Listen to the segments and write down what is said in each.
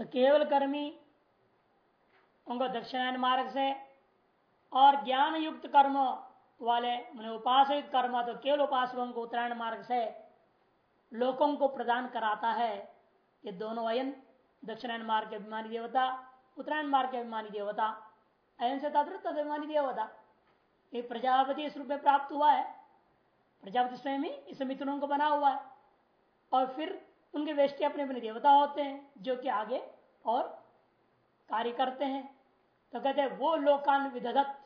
तो केवल कर्मी उनको दक्षिणायन मार्ग से और ज्ञान युक्त कर्म वाले मैंने उपासित कर्म तो केवल उपासकों को उत्तरायण मार्ग से लोगों को प्रदान कराता है। ये दोनों अयन, दक्षिणायन मार्ग के अभिमानी देवता, उत्तरायण मार्ग के अभिमानी देवता, अयन से तद अभिमानी देवता। ये प्रजापति इस रूप में प्राप्त हुआ है। प्रजापति स्वयं ही इस मित्रों को बना हुआ है। और फिर उनके वेष्टि अपने अपने देवता होते हैं, जो कि आगे और कार्य करते हैं। तो कहते हैं, वो लोकान विदधत।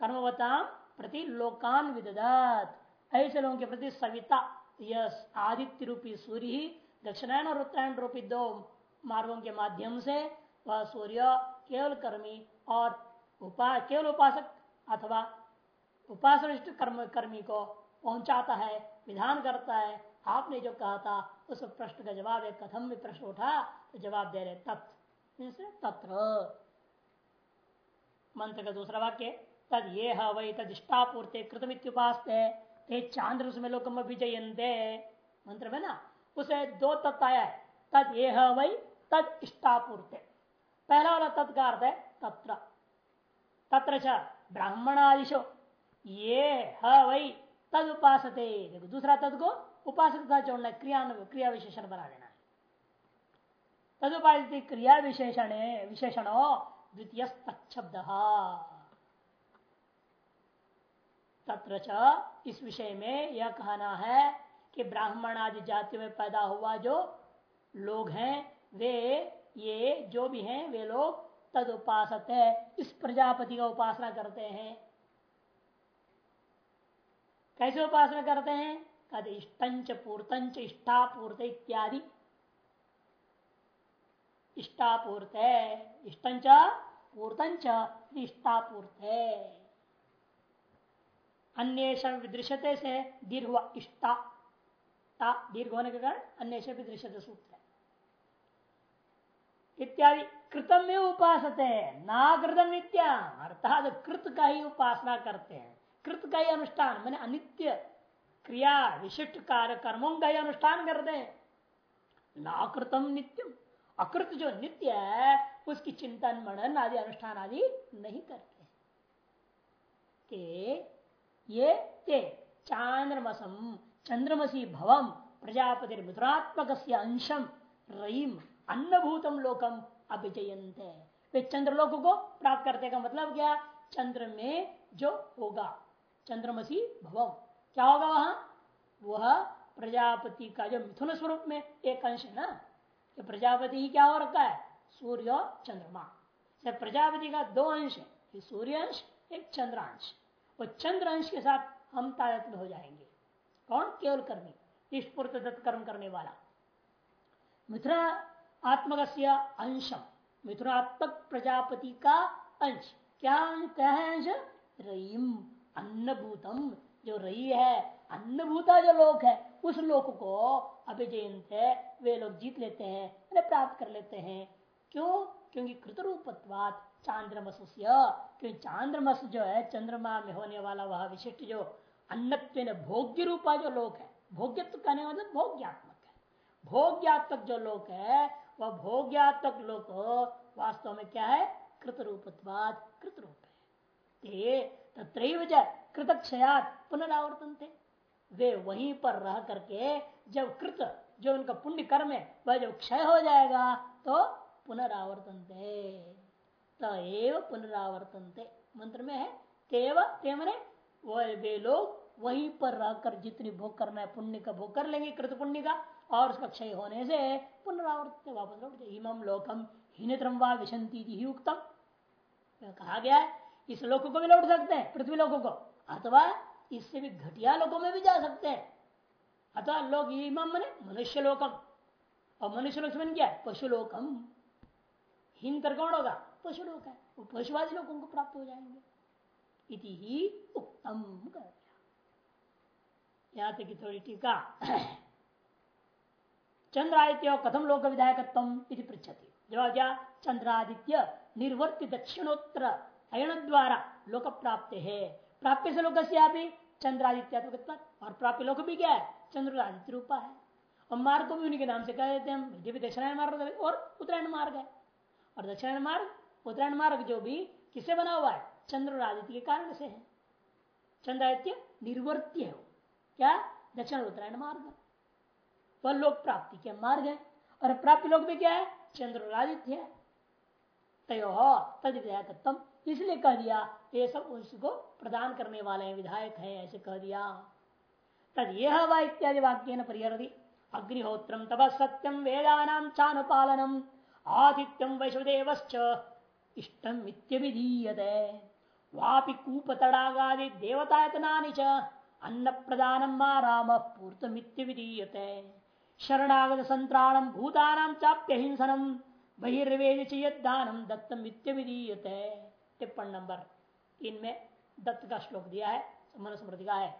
कर्मवताम प्रति लोकान विदधत। ऐसे लोगों के प्रति सविता यह आदित्य रूपी सूर्य ही दक्षिणायन और उत्तरायण रूपी दो मार्गों के माध्यम से वह सूर्य, केवल कर्मी और उपा, केवल उपासक अथवा उपासनिष्ठ कर्म, कर्मी को पहुंचाता है, विधान करता है आपने जो कहा था उस प्रश्न का जवाब एक कथम में प्रश्न उठा तो जवाब दे रहे, तत्। तत्र। मंत्र का दूसरा वाक्य, तद ये वही तद इष्टापूर्ति कृतमित्युपास्ते, ते चांद्र में लोकम अभिजयंते मंत्र में ना, उसे दो तत्व आया है, तद ये वही तद इष्टापूर्ति पहला वाला तत्का अर्थ है, तत्र। तत्र ब्राह्मणादिशो ये हई तद उपासते देखो, दूसरा तद को उपासक था जोड़ना क्रिया क्रिया विशेषण बना देना है। तदुपासित क्रिया विशेषण विशेषण द्वितीय शब्द तत्र इस विषय में यह कहना है कि ब्राह्मण आदि जाति में पैदा हुआ जो लोग हैं, वे ये जो भी हैं, वे लोग तद उपासत है। इस प्रजापति का उपासना करते हैं। कैसे उपासना करते हैं? कहते इष्टंच पूर्तंच इष्टापूर्त इत्यादि। इष्टापूर्त इष्टंच पूर्तंच इष्टापूर्त अन्य विदृश्यते से दीर्घ इष्टा दीर्घ होने के कारण अन्य विदृश्यते सूत्र। इत्यादि कृतम में उपास ना कृतम नित्या अर्थात कृत का ही उपासना करते हैं। कृत का ही अनुष्ठान, मैंने अनित्य क्रिया विशिष्ट कार्य कर्मों का ही अनुष्ठान करते हैं। नाकृतम नित्यम। अकृत जो नित्य है, उसकी चिंतन, मनन आदि अनुष्ठान आदि नहीं करते ते, ये ते, चांद्रमसम, चंद्रमसी भवम प्रजापति मधुरात्मक अंशम, रईम, अन्नभूतम लोकम अभिजयंत वे चंद्रलोक को प्राप्त करते का मतलब क्या? चंद्र में जो होगा, चंद्रमसी भवम। क्या होगा वहाँ? वह प्रजापति का जो मिथुन स्वरूप में एक अंश है ना कि प्रजापति ही क्या हो रखा है? सूर्य और चंद्रमा। प्रजापति का दो अंश है सूर्य अंश, एक चंद्रांश वो चंद्र अंश के साथ हम तायत्न हो जाएँगे। कौन? केवल कर्मी इष्टपूर्त कर्म करने वाला। मिथुना आत्मक अंशम, मिथुनात्मक प्रजापति का अंश। क्या क्या है अंश रईम, अन्नभूतम। जो रही है, अन्नभूता जो लोक है, उस लोक को अभिजयंत वे लोग जीत लेते हैं प्राप्त कर लेते हैं। क्यों? क्योंकि कृतरूपत्वात चांद्रमस क्योंकि चांद्रमस जो है, चंद्रमा में होने वाला वह विशिष्ट जो अन्नत्व भोग्य रूपा जो लोक है, भोग्यत्व कहने मतलब भोग्यात्मक है। भोग्यात्मक जो लोक है, वह भोग्यात्मक लोक वास्तव में क्या है? कृत रूपत्वाद कृत रूप है तत्र कृत क्षयात पुनरावर्तन थे वे वहीं पर रह करके जब कृत, जो उनका पुण्य कर्म है, वह जब क्षय हो जाएगा तो पुनरावर्तन थे तो पुनरावर्तन थे मंत्र में है, तेव, ते मने वो वे लोग वहीं पर रहकर जितनी भोग करना है, पुण्य का भोग कर लेंगे कृत पुण्य का, और उसका क्षय होने से पुनरावर्तन वापस लौट इमम लोकम हीनत्रम व विशंति ही उत्तम कहा गया है, इस लोक को भी लौट सकते हैं, पृथ्वी लोगों को। अथवा इससे भी घटिया लोगों में भी जा सकते हैं। अथवा लोग इमाम मने मनुष्य लोकम और मनुष्य लोक बन गया पशु लोकम हिंद कौन होगा? पशु लोक है। वो पशुवादी लोगों को प्राप्त हो जाएँगे। इति ही उत्तम कर दिया। यहाँ तक थोड़ी टीका। चंद्रादित्य कथम लोक विधायकत्व पृछति जवाब क्या चंद्रादित्य निर्वर्ति दक्षिणोत्तर अयन द्वारा लोक प्राप्त है। प्राप्य से लोक चंद्रादित्य और प्राप्य लोक भी क्या है? चंद्रादित्य रूपा है। और मार्ग को भी उन्हीं के नाम से कह देते हैं हम। ये भी दक्षिणायन मार्ग और उत्तरायण मार्ग है। और दक्षिणायन मार्ग, उत्तरायण मार्ग जो भी किससे बना हुआ है? चंद्र के कारण से है। चंद्रादित्य निर्वर्त्य है क्या? दक्षिण उत्तरायण मार्ग वह लोक प्राप्ति के मार्ग है। और प्राप्ति लोक में क्या है? चंद्र है। तय तत्म इसलिए कह दिया, ये सब उसको प्रदान करने वाले हैं, विधायक हैं, ऐसे कह दिया। तद यह वा इत्यादि वाक्य न परिहरती। अग्निहोत्रम तब सत्यम वेदानाम चानुपालनम आदित्यम वैश्वदेव इष्टम इत्यभिधीयते वापि कूप तड़ागादि देवतायतना च अन्न प्रदानम राम पूर्तमित्य विधीयते शरणागत संत्राणम भूतानाम बहिर्वेद दानम दत्तम विधीयते टिप्पण नंबर। तीन में दत्त का श्लोक दिया है मनुस्मृति का है।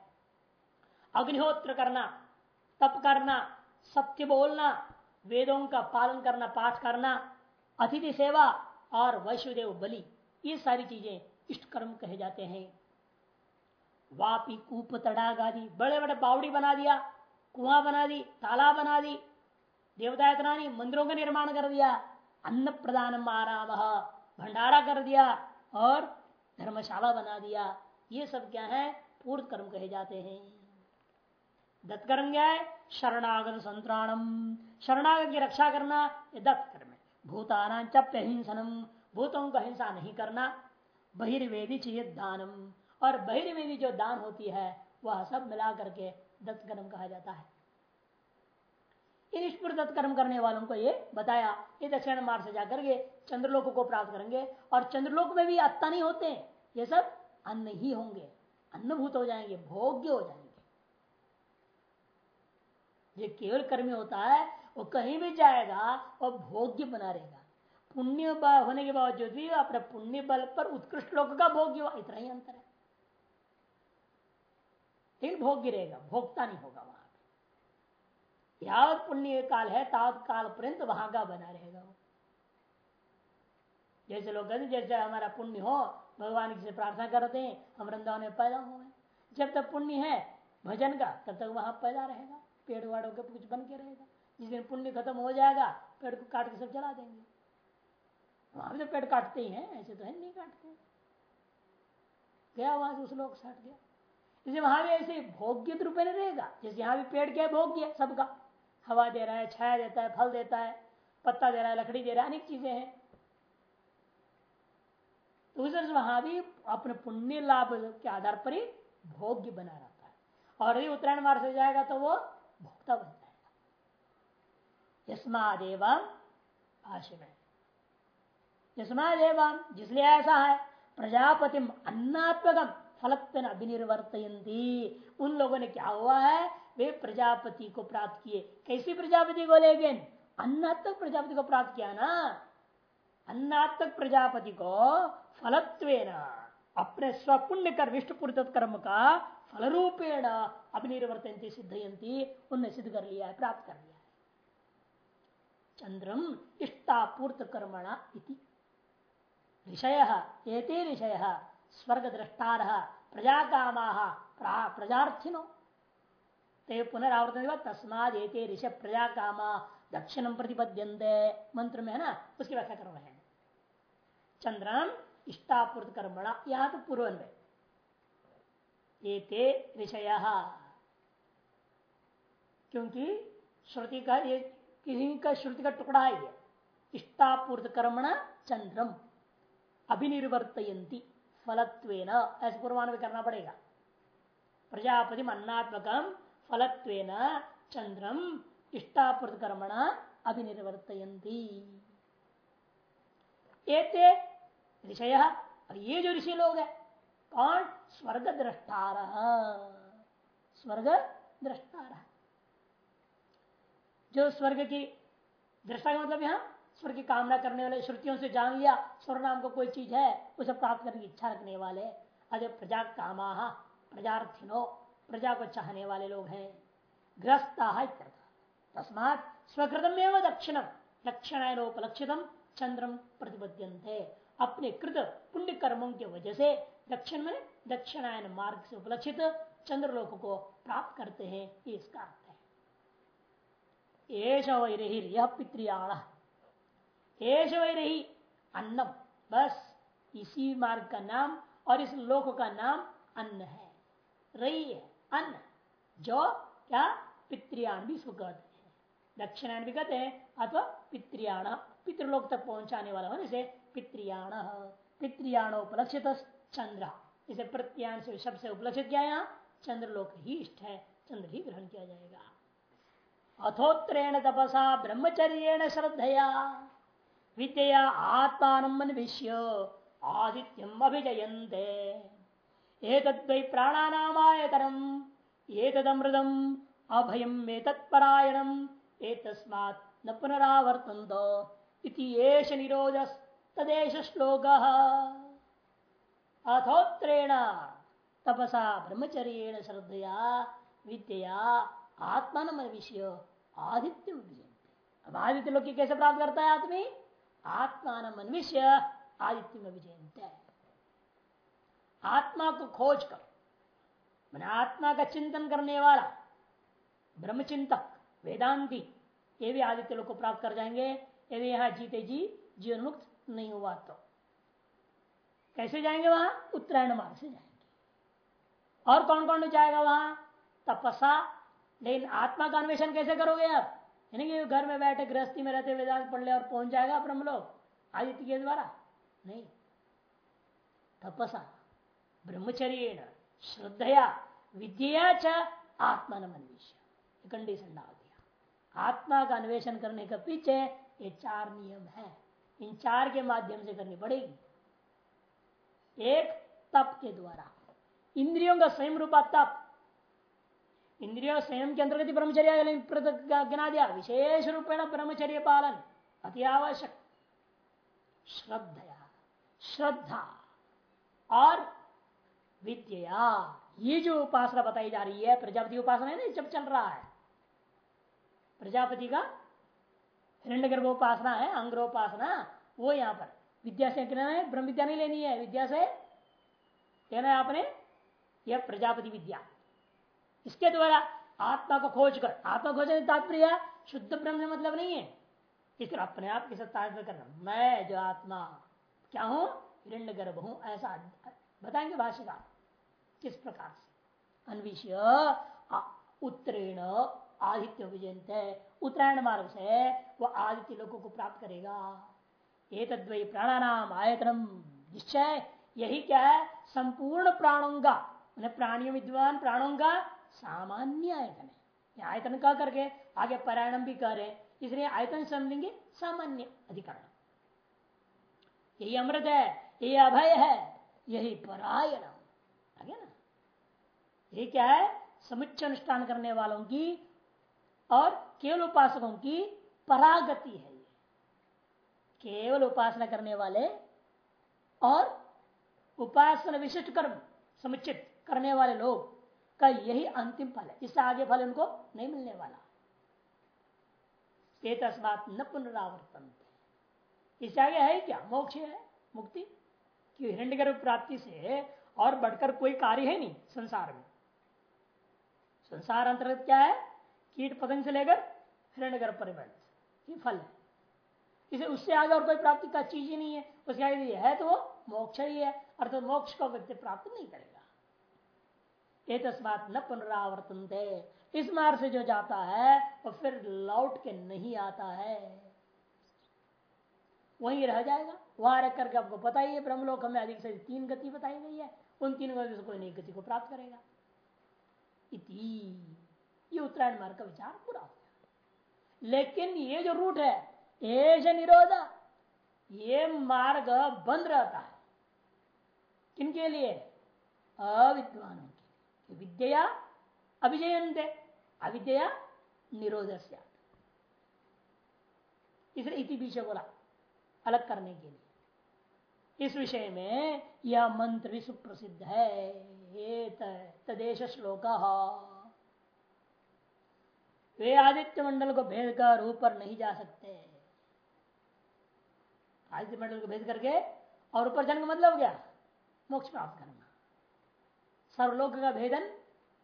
अग्निहोत्र करना, तप करना, सत्य बोलना, वेदों का पालन करना, पाठ करना, अतिथि सेवा और वैश्वदेव बलि, ये सारी चीज़ें इष्ट कर्म कहे जाते हैं। वापी कूप तड़ाग आदि बड़े बड़े बावड़ी बना दिया, कुआँ बना दी, तालाब बना दी देवता इतना मंदिरों का निर्माण कर दिया, अन्न प्रदान आराम भंडारा कर दिया और धर्मशाला बना दिया। ये सब क्या है? पूर्व कर्म कहे जाते हैं। दत्तकर्म क्या है शरणागत संतराणम। शरणागत की रक्षा करना ये दत्त कर्म है। भूताना चप्य हिंसनम भूतों का हिंसा नहीं करना। बहिर्वेदी चाहिए दानम। और बहिर्वेदी जो दान होती है, वह सब मिला करके दत्त कर्म कहा जाता है। इन ईश्वर दत्त कर्म करने वालों को ये बताया। ये दक्षिण मार्ग से जाकर के चंद्रलोक को प्राप्त करेंगे और चंद्रलोक में भी आत्ता नहीं होते ये सब अन्न ही होंगे। अन्नभूत हो जाएँगे, भोग्य हो जाएँगे। जो केवल कर्मी होता है, वो कहीं भी जाएगा, वो भोग्य बना रहेगा। पुण्य होने के बावजूद भी अपने पुण्य बल पर उत्कृष्ट लोग का भोग्य इतना ही अंतर है। लेकिन भोग्य रहेगा, भोगता नहीं होगा वहाँ। यावत पुण्य काल है, तावत काल पर्यंत वहाँ का बना रहेगा वो। जैसे लोग कहते जैसे हमारा पुण्य हो, भगवान से प्रार्थना करते हैं, हम वृंदावन में पैदा हुए जब तक पुण्य है, भजन का, तब तक वहाँ पैदा रहेगा, पेड़ वाड़ों के कुछ बन के रहेगा। जिस दिन पुण्य खत्म हो जाएगा, पेड़ को काट के सब जला देंगे। वहाँ भी तो पेड़ काटते ही हैं, ऐसे तो है नहीं काटते। गया वहाँ से उस लोग से गया? इसलिए वहाँ भी ऐसे भोग्य रूप में रहेगा, जैसे यहाँ भी पेड़ क्या भोग्य सबका। हवा दे रहा है, छाया देता है, फल देता है, पत्ता दे रहा है, लकड़ी दे रहा है, अनेक चीज़ें हैं। उस वहाँ भी अपने पुण्य लाभ के आधार पर ही भोग्य बना रहता है। और यदि उत्तरायण मार्ग से जाएगा तो वो भोक्ता बन जाएगा। यस्मादेव भाष्य में जिसलिए ऐसा है प्रजापति अन्नात्मक फलत्व अभिनिर्वर्तयंती उन लोगों ने क्या हुआ है? वे प्रजापति को प्राप्त किए। कैसी प्रजापति को लेकिन अन्नात्मक प्रजापति को प्राप्त किया ना। अन्नात्मक प्रजापति को फलत्व अपने स्वपुण्य कर विष्णुपुर कर्म का फल रूपेण अभिनिर्वर्तनती सिद्धयंती उनने सिद्ध कर लिया है प्राप्त कर लिया है चंद्रम इष्टापूर्त कर्मणा इति। ऋषय एते ऋषय स्वर्ग दृष्टार प्रजा कामा प्रजार्थिनो। ते पुनरावर्तन तस्माद एते ऋषि प्रजा कामा दक्षिणम प्रतिपद्यंते मंत्र में है ना उसकी व्याख्या कर रहे हैं चंद्रम इष्टापूर्त कर्मणा यहाँ तो पूर्व में ऋषय क्योंकि श्रुति का, ये किसी का श्रुति का टुकड़ा है इष्टापूर्त कर्मणा चंद्रम अभिनिर्वर्तयंती फलत्व ऐसे पूर्वान करना पड़ेगा। प्रजापति अन्नात्मकम फलत्व चंद्रम इष्टापूर्त कर्मणा अभिनिर्वर्तयंती ऋषय और ये जो ऋषि लोग है, कौन? स्वर्ग दृष्टार स्वर्ग दृष्टार जो स्वर्ग की दृष्टा का मतलब यहाँ, स्वर्ग की कामना करने वाले, श्रुतियों से जान लिया, स्वर्ग नाम को कोई चीज़ है उसे प्राप्त करने की इच्छा रखने वाले। अरे प्रजा कामा प्रजार्थिनो, प्रजा को चाहने वाले लोग हैं। ग्रस्ता तस्मात स्वकृतम एवं दक्षिणम। दक्षिणायनोपलक्षितम चंद्रम प्रतिबद्यंते अपने कृत पुण्य कर्मों के वजह से दक्षिण में दक्षिणायन मार्ग से उपलक्षित चंद्रलोक को प्राप्त करते हैं, ये इसका अर्थ है। एश वैरही यह पितृयाण एश अन्नम। बस, इसी मार्ग का नाम और इस लोक का नाम अन्न है। रही है, अन्न, जो क्या पितृयाण भी हैं। दक्षिणायन भी कहते हैं, अथवा पितृयाण पितृलोक तक पहुँचाने वाला होने से पितृयाण पितृयाण उपलक्षित चंद्र इसे प्रत्यान से शब्द से उपलक्षित किया यहाँ चंद्रलोक ही इष्ट है। चंद्र ही ग्रहण किया जाएगा। अथोत्रेण तपसा ब्रह्मचर्य श्रद्धया। विद्या आत्मान विश्य आदित्यम अभिजयन्ते। एतद्वै प्राणानामायतरम, एतदमृतम, अभयम एतत्परायणम, एतस्मात् न पुनरावर्तन्त इति एष निरोधस्तदेश श्लोक। अथोत्रेण तपसा ब्रह्मचर्य श्रद्धया विद्या आत्मान विषय आदित्य अब आदित्य लोग कैसे प्राप्त करता है आदमी? आत्मान मनुष्य आदित्य में विजयंत आत्मा को खोज कर। मैंने आत्मा का चिंतन करने वाला, ब्रह्मचिंतक, वेदांती, ये भी आदित्य लोग को प्राप्त कर जाएँगे। यदि यहाँ जीते जी जीवन मुक्त नहीं हुआ तो। कैसे जाएँगे वहाँ? उत्तरायण मार्ग से जाएँगे। और कौन कौन जाएगा वहाँ? तपसा लेकिन आत्मा का अन्वेषण कैसे करोगे आप? यानी कि घर में बैठे, गृहस्थी में रहते, वेदांत पढ़ ले और पहुँच जाएगा ब्रह्म लोग। आदित्य के द्वारा? नहीं। तपसा ब्रह्मचर्य श्रद्धया। विद्या च आत्मा अन्वेषण कंडीशन डाल दिया। आत्मा का अन्वेषण करने के पीछे ये चार नियम है। इन चार के माध्यम से करनी पड़ेगी। एक तप के द्वारा। इंद्रियों का स्वयं रूपा तप। इंद्रियों स्वयं के अंतर्गत ब्रह्मचर्य गिना दिया। विशेष रूपेण ब्रह्मचर्य पालन। अति आवश्यक। श्रद्धया। श्रद्धा। और विद्या। ये जो उपासना बताई जा रही है, प्रजापति उपासना है ना जब चल रहा है। प्रजापति का हिरण्य उपासना है, अंग्रोपासना, वो यहाँ पर। विद्या से कहना है? ब्रह्म विद्या नहीं लेनी है। विद्या से कहना है आपने, यह प्रजापति विद्या। इसके द्वारा आत्मा को खोज कर आत्मा खोजने तात्पर्य, शुद्ध ब्रह्म से मतलब नहीं है। इस तरह अपने आप के साथ तात्पर्य करना। मैं जो आत्मा, क्या हूँ? हिरण्य गर्भ हूँ, ऐसा बताएँगे भाषिका किस प्रकार से? अन्विष्य उत्तरेण, आदित्य विजयंत उत्तरायण मार्ग से वह आदित्य लोगों को प्राप्त करेगा। ये तद्वय प्राणानाम आयतनम। निश्चय, यही क्या है? संपूर्ण प्राणों का प्राणियों, विद्वान प्राणों का सामान्य आयतन है। आयतन कह करके आगे परायणम भी कह रहे इसलिए आयतन समझेंगे सामान्य अधिकरण। यही अमृत है, यही अभय है, यही परायण आगे ना? ये क्या है? समुच्च अनुष्ठान करने वालों की और केवल उपासकों की परागति है केवल उपासना करने वाले और उपासना विशिष्ट कर्म समुचित करने वाले लोग का यही अंतिम फल है। इससे आगे फल उनको नहीं मिलने वाला। तस्मात न पुनरावर्तन इससे आगे है क्या? मोक्ष है, मुक्ति? कि हिरण्य प्राप्ति से और बढ़कर कोई कार्य है नहीं संसार में? संसार अंतर्गत क्या है? कीट पतंग से लेकर हिरण्य परिवर्तन ये फल है। इसे उससे आगे और कोई प्राप्ति का चीज़ ही नहीं है। उसके आगे है तो वो मोक्ष ही है। अर्थात मोक्ष को व्यक्ति प्राप्त नहीं करेगा। ये तस्मात न पुनरावर्तन इस मार्ग से जो जाता है, वो फिर लौट के नहीं आता है। वहीं रह जाएगा। वहाँ रह करके आपको पता ही है, ब्रह्मलोक हमें अधिक से तीन गति बताई गई है। उन तीन गति से कोई नई गति को प्राप्त करेगा। इति। ये उत्तरायण मार्ग का विचार पूरा हो गया लेकिन ये जो रूट है एज निरोध, ये मार्ग बंद रहता है। किनके लिए? अविद्वानों के विद्या अभिजयंते अविद्या निरोध इसलिए इति विषय बोला, अलग करने के लिए। इस विषय में यह मंत्र भी सुप्रसिद्ध है। तदेश श्लोक। वे आदित्य मंडल को भेद कर ऊपर नहीं जा सकते। आदित्य मंडल को भेद करके और ऊपर जाने का मतलब क्या? मोक्ष प्राप्त करना। सर्वलोक का भेदन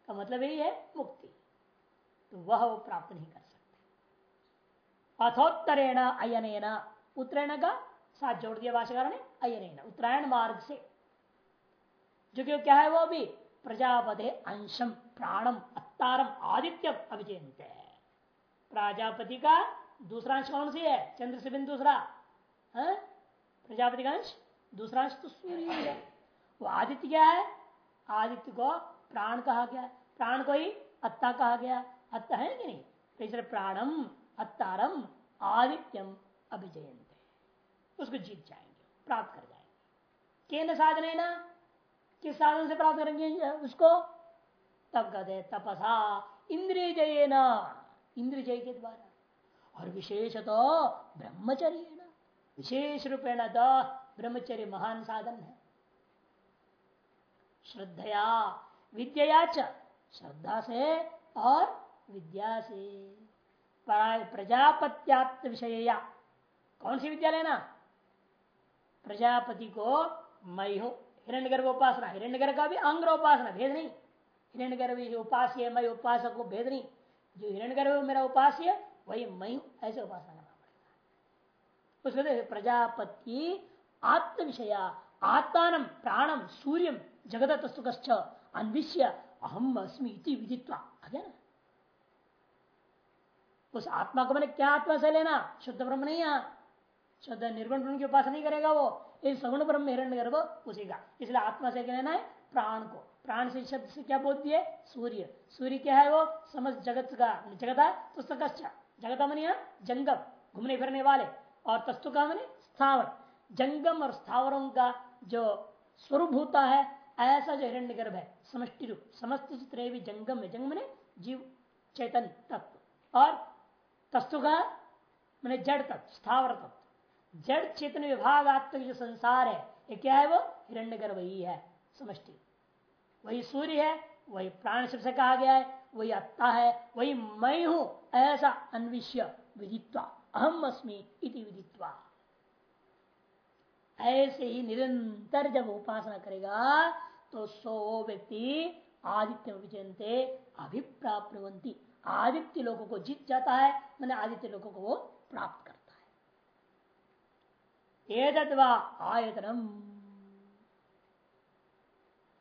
का मतलब यही है मुक्ति। तो वह वो प्राप्त नहीं कर सकते। अथोत्तरेण अयन उत्तरायण का साथ जोड़ दिया भाषाकार ने अयन उत्तरायण मार्ग से। जो कि क्या है वो भी प्रजापति अंशम, प्राणम, अत्तारम आदित्य अभिजयंत है प्रजापति का दूसरा अंश कौन सी है? चंद्र से बिंदु दूसरा। हाँ? प्रजापति का अंश दूसरा अंश तो सूर्य है वो आदित्य क्या है? आदित्य को प्राण कहा गया प्राण को ही अत्ता कहा गया अत्ता है कि नहीं? तो इसलिए प्राणम, अत्तारम, आदित्यम अभिजयंत उसको जीत जाएँगे, प्राप्त कर जाएँगे। केंद्र साधन ना? किस साधन से प्राप्त करेंगे उसको? तब कहते तपसा, इंद्रिय जय न इंद्र जय के द्वारा। और विशेष तो ब्रह्मचर्य विशेष रूपेण तो ब्रह्मचर्य महान साधन है। श्रद्धया विद्या श्रद्धा से और विद्या से। प्रजापत्यात्म विषय कौन सी विद्या लेना प्रजापति को मई हो हिरण्य गर्भ उपासना हिरण्य गर्भ का भी अंग्र उपासना भेद नहीं। हिरण्य गर्भ उपास्य मई उपासक को भेद नहीं। जो हिरण्य गर्भ मेरा उपास्य वही मई ऐसे उपासना करना पड़ेगा। उसको प्रजापति आत्म विषया आत्मान प्राणम सूर्यम जगत तस्तुक अन्विष्य अहम अस्मी विदित्वा। उस आत्मा को मैंने क्या आत्मा से लेना? शुद्ध ब्रह्म नहीं यहाँ शुद्ध निर्गुण ब्रह्म की उपासना नहीं करेगा वो। इस सगुण ब्रह्म हिरण्य गर्भ उसी का। इसलिए आत्मा से लेना है? प्राण को। प्राण से शब्द से क्या बोलती है? सूर्य। सूर्य क्या है वो? समस्त जगत का जगत पुस्तक जगत मन जंगम, घूमने फिरने वाले। और तस्तु का मन स्थावर। जंगम और स्थावरों का जो स्वरूप होता है, ऐसा जो हिरण्य गर्भ है, समष्टि रूप। समस्त चित्र जंगम है। जंगम ने जीव चैतन्य तत्व। और तस्तु का मैंने जड़ तत्व, स्थावर तत्व। जड़ चेतन विभागात्मक जो संसार है, ये क्या है वो? हिरण्य गर्भ ही है, समष्टि। वही सूर्य है, वही प्राण शब्द से कहा गया है, वही अत्ता है, वही मैं हूँ, ऐसा अन्विष्य विदित्वा, अहम अस्मी इति विदित्वा। ऐसे ही निरंतर जब उपासना करेगा तो सो व्यक्ति आदित्य विजयते अभिप्राप्तवंती आदित्य लोगों को जीत जाता है, मैंने आदित्य लोगों को वो प्राप्त करता है। आयतनम।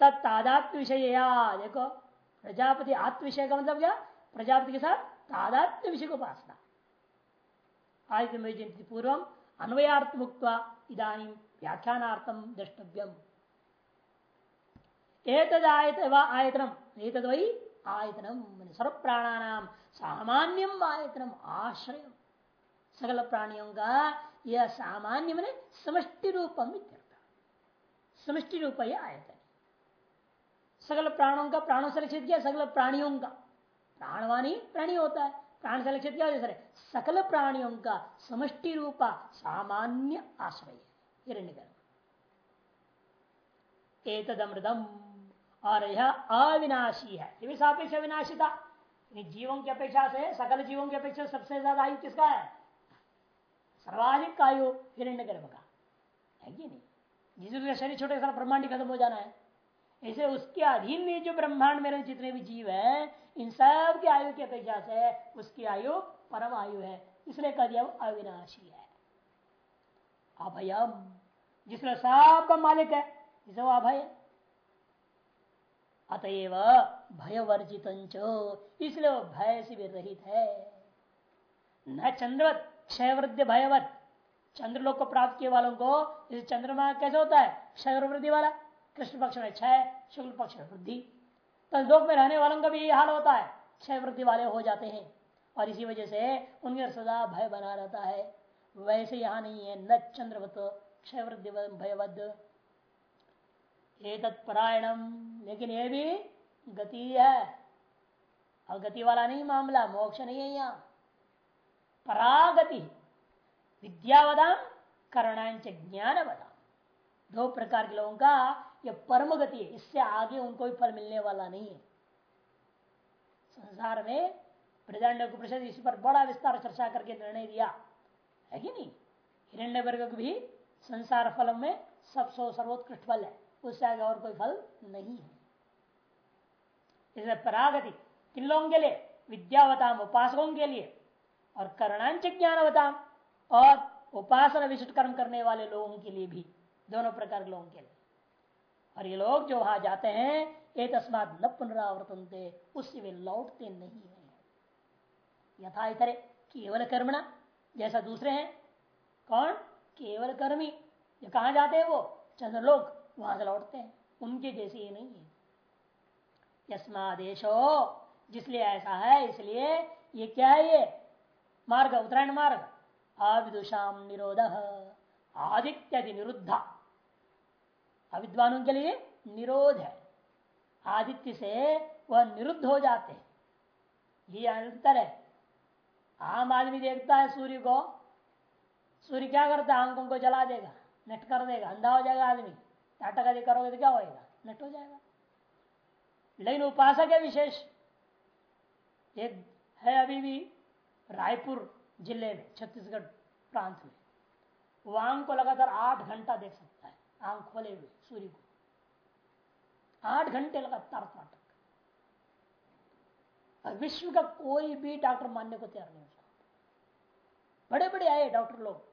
तत्तादात्म विषय देखो, प्रजापति आत्म विषय का मतलब क्या? प्रजापति के साथ तादात्म्य विषय को उपासना आदित्य पूर्व अन्वयार्थ मुक्त इधानी व्याख्यानार्थम द्रष्टव्यम। एतद आयत आयतनम एतद वही आयतनम सर्व सामान्यम आयतनम आश्रय सकल प्राणियों का यह सामान्य मैंने समष्टि रूपम समष्टि रूप यह आयतन। सकल प्राणों का प्राणों से लक्षित किया, सकल प्राणियों का। प्राणवाणी प्राणी होता है, प्राण से लक्षित किया, सर, सकल प्राणियों का समष्टि रूपा सामान्य आश्रय और यह अविनाशी है। ये भी सापेक्ष अविनाशिता जीवों की अपेक्षा से, सकल जीवों की अपेक्षा सबसे ज़्यादा आयु किसका है? सर्वाधिक आयु हिरण्य गर्भ का। है कि नहीं? जिसका शरीर छोटे सारा ब्रह्मांड खत्म हो जाना है। ऐसे उसके अधीन में जो ब्रह्मांड में जितने भी जीव है, इन सब की आयु की अपेक्षा से उसकी आयु परम आयु है। इसलिए कह दिया अविनाशी है। अभयम जिसमें सबका मालिक है जिसे वो अभय। अतएव भय वर्जित इसलिए वो भय से भी रहित है। न चंद्रवत क्षय वृद्धि भयवत। चंद्रलोक को प्राप्त किए वालों को इस चंद्रमा कैसे होता है? क्षय वृद्धि वाला। कृष्ण पक्ष में क्षय शुक्ल पक्ष में वृद्धि। तो में रहने वालों का भी यही हाल होता है। क्षय वृद्धि वाले हो जाते हैं और इसी वजह से उनके सदा भय बना रहता है। वैसे यहाँ नहीं है, न चंद्रवत क्षय वृद्धि भयवद। ये तत्परायणम लेकिन ये भी गति है। और गति वाला नहीं मामला, मोक्ष नहीं है यहाँ। परागति। विद्यावदाम करणांच ज्ञान बदाम दो प्रकार के लोगों का यह परम गति है, इससे आगे उनको भी फल मिलने वाला नहीं है। संसार में प्रजाण्य उपनिषद इस पर बड़ा विस्तार चर्चा करके निर्णय दिया। है कि नहीं? हिरण्य वर्ग भी संसार फल में सबसे सर्वोत्कृष्ट फल है, उससे आगे और कोई फल नहीं है। इसलिए परागति, किन लोगों के लिए? विद्यावताम, उपासकों के लिए और करणांच ज्ञानवता और उपासना विशिष्ट कर्म करने वाले लोगों के लिए भी, दोनों प्रकार के लोगों के लिए। और ये लोग जो वहाँ जाते हैं, ये तस्मात न पुनरावर्तन उससे वे लौटते नहीं है। यथा इतरे, केवल कर्मणा, जैसा दूसरे हैं। कौन? केवल कर्मी। ये कहा जाते हैं वो? चंद्र लोग वहाँ से लौटते हैं। उनके जैसे ये नहीं है। यस्मादेशो, जिसलिए ऐसा है, इसलिए ये क्या है ये? मार्ग, उत्तरायण मार्ग। अविदुषाम निरोध। आदित्यादि निरुद्धा। अविद्वानों के लिए निरोध है। आदित्य से वह निरुद्ध हो जाते हैं। ये अंतर है। आम आदमी देखता है सूर्य को। सूर्य क्या करता है? आँखों को जला देगा, नट कर देगा, अंधा हो जाएगा आदमी। नाटक आदि करोगे तो क्या होएगा? नट हो जाएगा। लेकिन उपासक है विशेष। एक है अभी भी रायपुर ज़िले में, छत्तीसगढ़ प्रांत में। वो आँख को लगातार आठ घंटा देख सकता है। आँख खोले हुए, सूर्य को। आठ घंटे लगातार नाटक विश्व का कोई भी डॉक्टर मानने को तैयार नहीं उसको। बड़े बड़े आए डॉक्टर लोग।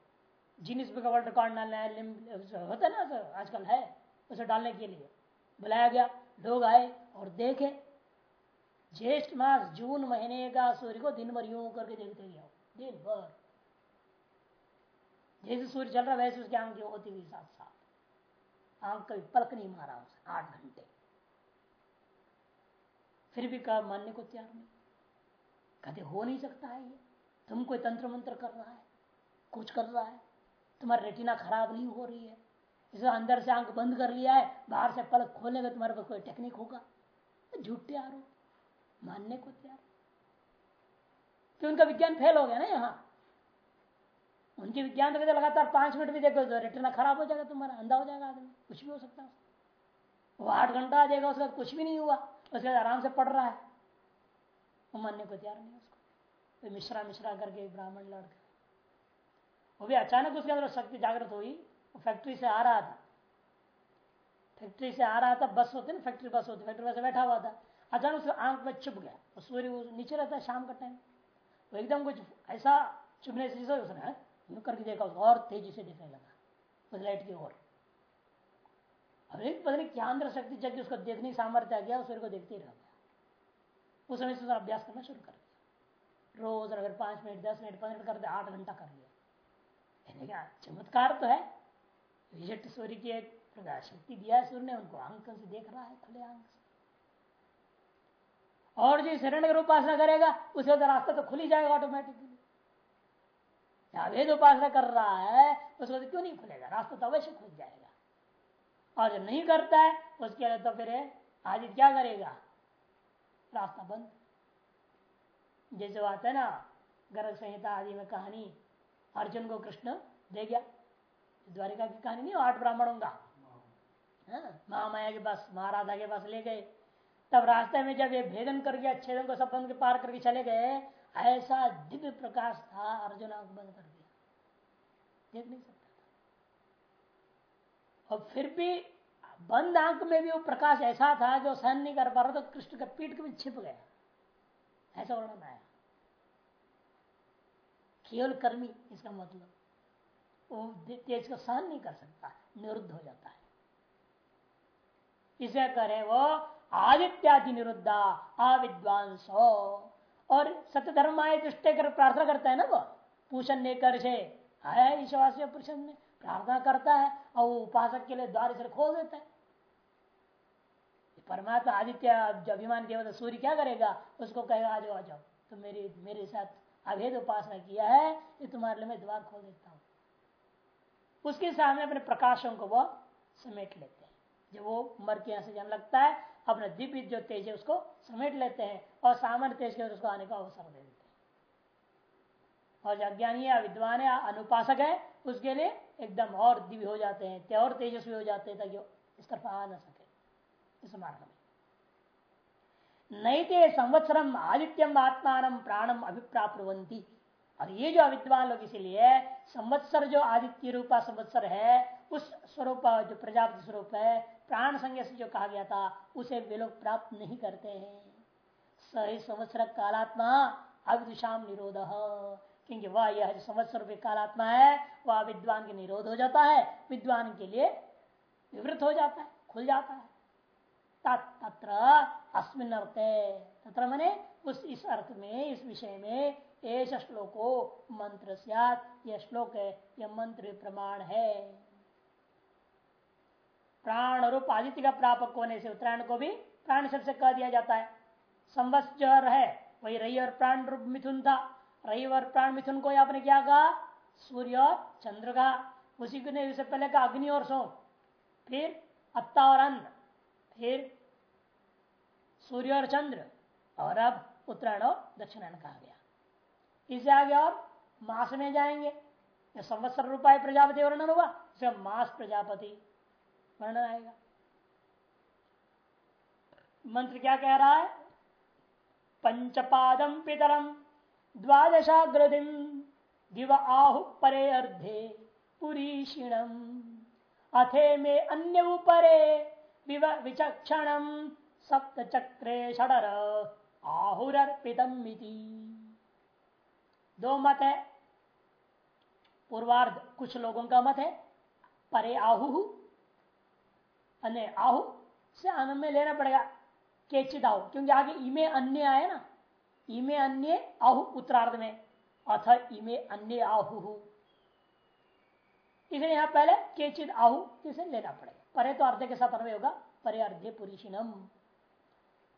जिनिस बुक वर्ल्ड रिकॉर्ड डालना है होता है ना आजकल है, उसे डालने के लिए। बुलाया गया, लोग आए और देखे। ज्येष्ठ मास, जून महीने का सूर्य को दिन भर यूँ करके देखते गया दिन भर। जैसे सूर्य चल रहा वैसे उसकी आँखें होती हुई साथ साथ आँख कभी पलक नहीं मारा उसे, आठ घंटे। फिर भी कहा, मानने को तैयार नहीं। कहते, हो नहीं सकता है ये। तुम कोई तंत्र मंत्र कर रहा है, कुछ कर रहा है, तुम्हारी रेटिना खराब नहीं हो रही है। इसे अंदर से आँख बंद कर लिया है, बाहर से पलक खोलेगा, तुम्हारे पास कोई टेक्निक होगा। झूठे आरोप मानने को तैयार कि उनका विज्ञान फेल हो गया ना यहाँ? उनके विज्ञान तो कहते लगातार पाँच मिनट भी देखो तो खराब हो जाएगा तुम्हारा, अंधा हो जाएगा आदमी, कुछ भी हो सकता है वो आठ घंटा देगा उसके कुछ भी नहीं हुआ, उसके बाद आराम से पढ़ रहा है। वो मानने को तैयार नहीं उसको। तो मिश्रा मिश्रा करके ब्राह्मण लड़का। वो भी अचानक उसके अंदर शक्ति जागृत हुई, वो फैक्ट्री से आ रहा था। फैक्ट्री से आ रहा था, बस होती ना फैक्ट्री बस होती फैक्ट्री बस बैठा हुआ था। अचानक उसके आँख में चुप गया सूर्य नीचे रहता है शाम का टाइम वो एकदम कुछ ऐसा चुभने से जैसे उसने यूँ करके देखा, उसको और तेज़ी से दिखने लगा, उस लाइट की ओर। अरे, पता नहीं क्या अंदर शक्ति जग उसको देखने की सामर्थ्य आ गया सूर्य को देखते ही रह गया। उस समय से अभ्यास करना शुरू कर दिया। रोज अगर पाँच मिनट, दस मिनट, पंद्रह मिनट करते आठ घंटा कर लिया। चमत्कार तो है। विजट सूर्य की एक प्रकाश शक्ति दिया है सूर्य ने, उनको अंक से देख रहा है, खुले अंक से। और जो शरण की उपासना करेगा, उसे तो रास्ता तो खुल ही जाएगा ऑटोमेटिकली वेद उपासना कर रहा है उसको तो क्यों नहीं खुलेगा? रास्ता तो अवश्य खुल जाएगा। और जो नहीं करता है उसके लिए तो फिर आज क्या करेगा? रास्ता बंद। जैसे बात है ना गर्भ संहिता आदि में कहानी अर्जुन को कृष्ण दे गया। द्वारिका की कहानी नहीं आठ ब्राह्मणों का। हाँ, महामाया के पास महाराधा के पास ले गए। तब रास्ते में जब ये भेदन कर गया छेदन को सब के पार करके चले गए ऐसा दिव्य प्रकाश था अर्जुन आँख बंद कर दिया। देख नहीं सकता था। और फिर भी बंद आँख में भी वो प्रकाश ऐसा था जो सहन नहीं कर पा रहा तो कृष्ण का पीठ के भी छिप गया। ऐसा वर्णन आया। केवल कर्मी, इसका मतलब वो तेज को सहन नहीं कर सकता, निरुद्ध हो जाता है। इसे करे वो आदित्यादि निरुद्धा, अविद्वांस। और सत्य धर्म आए दृष्टि कर प्रार्थना करता है ना वो। पूषण ने कर आया ईश्वास पुरुषन में, प्रार्थना करता है और वो उपासक के लिए द्वार से खोल देता है। परमात्मा आदित्य जो अभिमान देवता सूर्य क्या करेगा? उसको कहेगा आ जाओ आ जाओ। तो मेरे मेरे साथ अभेद उपासना किया है, ये तुम्हारे लिए मैं द्वार खोल देता हूँ। उसके सामने अपने प्रकाशों को वो समेट लेते हैं। जब वो मर के यहाँ से जन लगता है, अपने दिव्य जो तेज है, उसको समेट लेते हैं। और सामान्य तेज के उसको आने का अवसर दे देते और जो अज्ञानी है विद्वान है, अनुपासक है, उसके लिए एकदम और दिव्य हो जाते हैं और तेजस्वी हो जाते हैं, ताकि इस तरफ़ आ न सके, इस मार्ग में। नैते संवत्सरम आदित्यम आत्मान प्राणम अभिप्राप्तवंती और ये जो अविद्वान लोग इसीलिए संवत्सर जो आदित्य रूपा संवत्सर है, उस स्वरूप, जो प्रजापति स्वरूप है, प्राण संज्ञा से जो कहा गया था, उसे वे लोग प्राप्त नहीं करते हैं। सही संवत्सर कालात्मा अविदुषाम निरोध। क्योंकि वह यह संवत्सर रूपी कालात्मा है, वह विद्वान के निरोध हो जाता है, विद्वान के लिए विवृत हो जाता है, खुल जाता है। तत्र अस्मिन अर्थे, तत्र मने उस इस अर्थ में, इस विषय में एश श्लोको मंत्र यह श्लोक है, यह मंत्र प्रमाण है। प्राण रूप आदित्य का प्रापक होने से उत्तरायण को भी प्राण शब्द से कह दिया जाता है। संवत्सर है। वही रही और प्राण रूप मिथुन था। रही और प्राण मिथुन को आपने क्या कहा? सूर्य और चंद्र का। उसी को इससे पहले कहा, अग्नि और सोम। फिर अत्ता और अन्न। फिर सूर्य और चंद्र। और अब उत्तरायण और दक्षिणायण कहा गया। इसे आगे और मास में जाएँगे। संवत्सर रूपाय प्रजापति वर्णन हुआ। इसे मास प्रजापति वर्णन आएगा। मंत्र क्या कह रहा है? पंचपादम पितरम द्वादशाग्रदिम दिव आहु परे अर्धे पुरीषिणम। अथे में अन्य उपरे विचक्षण सप्त चक्रे षडर आहुरर्पितम दो मत है। पूर्वार्ध, कुछ लोगों का मत है। परे आहु, अन्य आहु से आनंद में लेना पड़ेगा। केचित आहु क्योंकि आगे इमे अन्य आए ना। इमे अन्य आहु उत्तरार्ध में। अथ इमे अन्य आहु। इसलिए यहाँ पहले केचित आहु किसे लेना पड़ेगा? परे तो अर्ध के साथ अन्वय होगा। परे अर्धे पुरुषिनम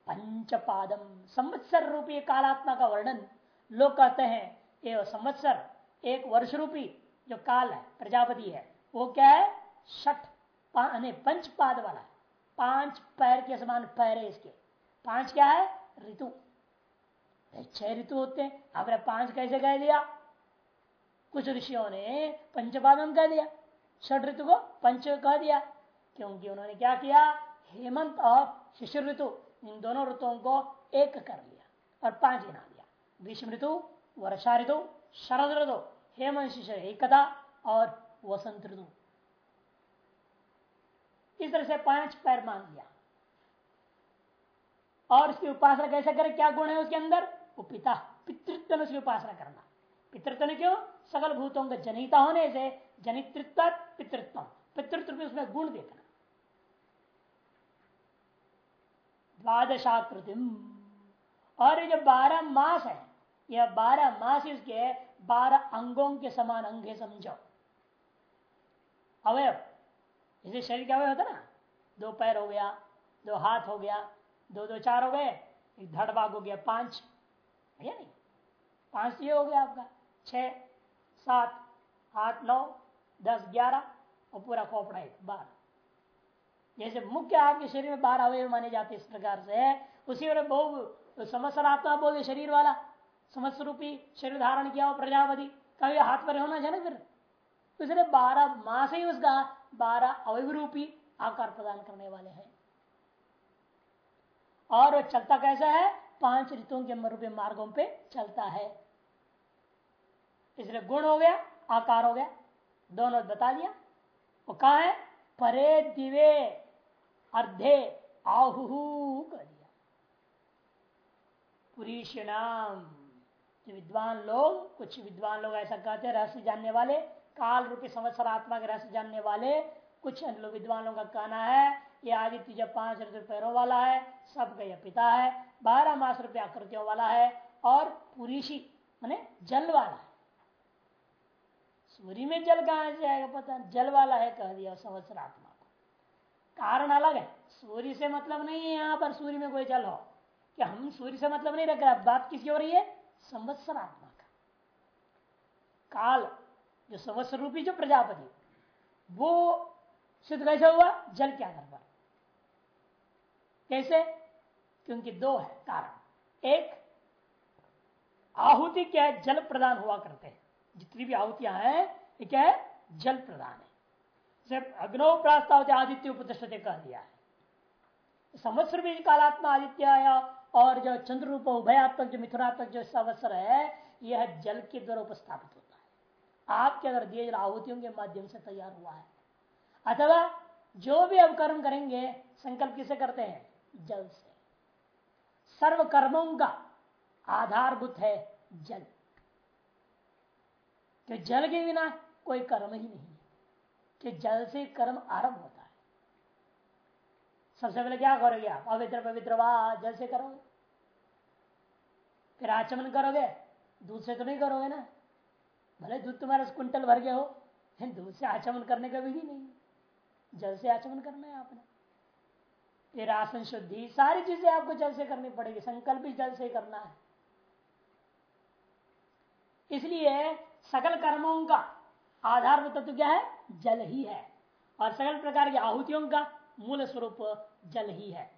पंचपादम। संवत्सर रूपी कालात्मा का वर्णन। लोग कहते हैं संवत्सर, एक वर्ष रूपी जो काल है, प्रजापति है, वो क्या है? छठ पंच पाद वाला है। पाँच पैर के समान पैर है इसके। पाँच क्या है? ऋतु। छह ऋतु होते हैं। आपने पाँच कैसे कह दिया? कुछ ऋषियों ने पंचपादम कह दिया। छठ ऋतु को पंच कह दिया। क्योंकि उन्होंने क्या किया? हेमंत और शिशिर ऋतु इन दोनों ऋतुओं को एक कर लिया और पाँच गिना दिया। ग्रीष्म ऋतु, वर्षा ऋतु, शरद ऋतु, हेमंत, शिशिर, एकता और वसंत ऋतु। इस तरह से पाँच पैर मान लिया और उसकी उपासना कैसे करे? क्या गुण है उसके अंदर? वो पिता, पितृत्व उसकी उपासना करना। पितृत्व ने क्यों? सकल भूतों का जनिता होने से जनितृत्व, पितृत्व। पितृत्व में उसमें गुण देखना। द्वादशाकृतिम। और ये जो बारह मास है यह बारह मास इसके बारह अंगों के समान अंग है, समझो। अवयव। इसे शरीर क्या होता ना? दो पैर हो गया, दो हाथ हो गया, दो दो, चार हो गए, एक धड़ भाग हो गया, पाँच। है नहीं? पाँच ये हो गया आपका। छ सात, आठ, नौ, दस, ग्यारह और पूरा खोपड़ा एक, बारह। जैसे मुख्य आपके शरीर में बारह अवयव माने जाते इस प्रकार से। है उसी में बहु आत्मा बोले शरीर वाला समस्त रूपी शरीर धारण किया हो प्रजापति, कभी हाथ पर होना चाहिए फिर? तो इसलिए बारह मास ही उसका बारह अवय रूपी आकार प्रदान करने वाले हैं। और चलता कैसा है? पाँच ऋतुओं के रूपी मार्गों पे चलता है। इसलिए गुण हो गया, आकार हो गया, दोनों बता दिया। वो कहा है? परे दिवे, अर्धे आहु कर दिया। पुरीष नाम जो विद्वान लोग, कुछ विद्वान लोग ऐसा कहते हैं, रहस्य जानने वाले काल रूपी संवत्सर आत्मा के रहस्य जानने वाले कुछ विद्वानों का कहना है, ये आदित्य जब पाँच रुपये पैरों वाला है सबका यह पिता है, बारह मास रुपये आकृतियों वाला है और पुरीशी माने जल वाला है। सूर्य में जल कहा जाएगा पता जल वाला है कह दिया संवत्सर आत्मा को कारण अलग है। सूर्य से मतलब नहीं है यहाँ पर सूर्य में कोई जल हो। कि हम सूर्य से मतलब नहीं रख रहे? बात किसकी हो रही है? संवत्सर आत्मा का काल जो संवत्सर रूपी, जो प्रजापति, वो सिद्ध कैसे हुआ? जल के आधार पर। कैसे? क्योंकि दो है कारण। एक, आहुति क्या है? जल प्रदान हुआ करते हैं। जितनी भी आहुतियाँ हैं, ये क्या है? जल प्रदान है। सिर्फ़ अग्नो प्रास्ताव आदित्य उपदृष्टते कह दिया है। संवत्सर भी कालात्मा आदित्य और जो चंद्र रूप, उभयात्मक, जो मिथुनात्मक जो संवत्सर है, यह जल के द्वारा उपस्थापित होता है। आपके अगर दिए आहुतियों के माध्यम से तैयार हुआ है। अथवा जो भी अब कर्म करेंगे, संकल्प किसे करते हैं? जल से। सर्व कर्मों का आधारभूत है जल। कि जल के बिना कोई कर्म ही नहीं कि जल से कर्म आरंभ होता है। सबसे पहले क्या करोगे आप? पवित्र पवित्र वाह जल से करोगे? फिर आचमन करोगे? दूध से तो नहीं करोगे ना? भले दूध तुम्हारे कुंटल भर गए हो दूध से आचमन करने का विधि नहीं जल से आचमन करना है आपने। फिर आसन शुद्धि, सारी चीज़ें आपको जल से करनी पड़ेगी। संकल्प भी जल से करना है। इसलिए सकल कर्मों का आधार तत्व क्या है? जल ही है। और सकल प्रकार की आहुतियों का मूल स्वरूप जल ही है।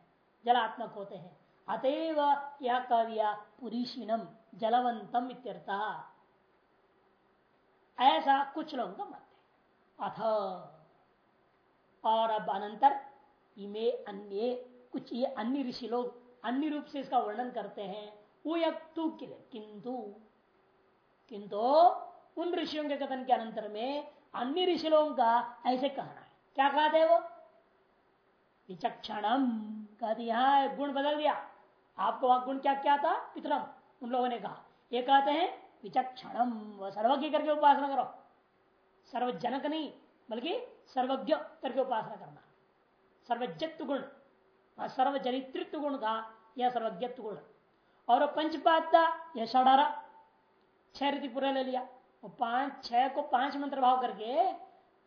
जलात्मक होते हैं। अतएव यह कह दिया पुरीशीनम जलवंतम इत्यर्थ। ऐसा कुछ लोगों का मत है अथ। और अब अनंतर इमे अन्य, कुछ ये अन्य ऋषि लोग अन्य रूप से इसका वर्णन करते हैं। वो यू किंतु। किंतु उन ऋषियों के कथन के अनंतर में अन्य ऋषि लोगों का ऐसे कहना है। क्या कहते हैं वो? विचक्षणम कहते यहाँ गुण बदल दिया। आपको वहाँ गुण क्या क्या था? पितरम। उन लोगों ने कहा। ये कहते हैं विचक्षणम। वह सर्वज्ञ करके उपासना करो। सर्वजनक नहीं, बल्कि सर्वज्ञ करके उपासना करना। सर्वजत्व गुण। और सर्वजनित्व गुण का यह सर्वज्ञत्व गुण। और पंचपात का यह षडारा, छह रीति पूरा ले लिया। और पाँच, छह को पाँच मंत्र भाव करके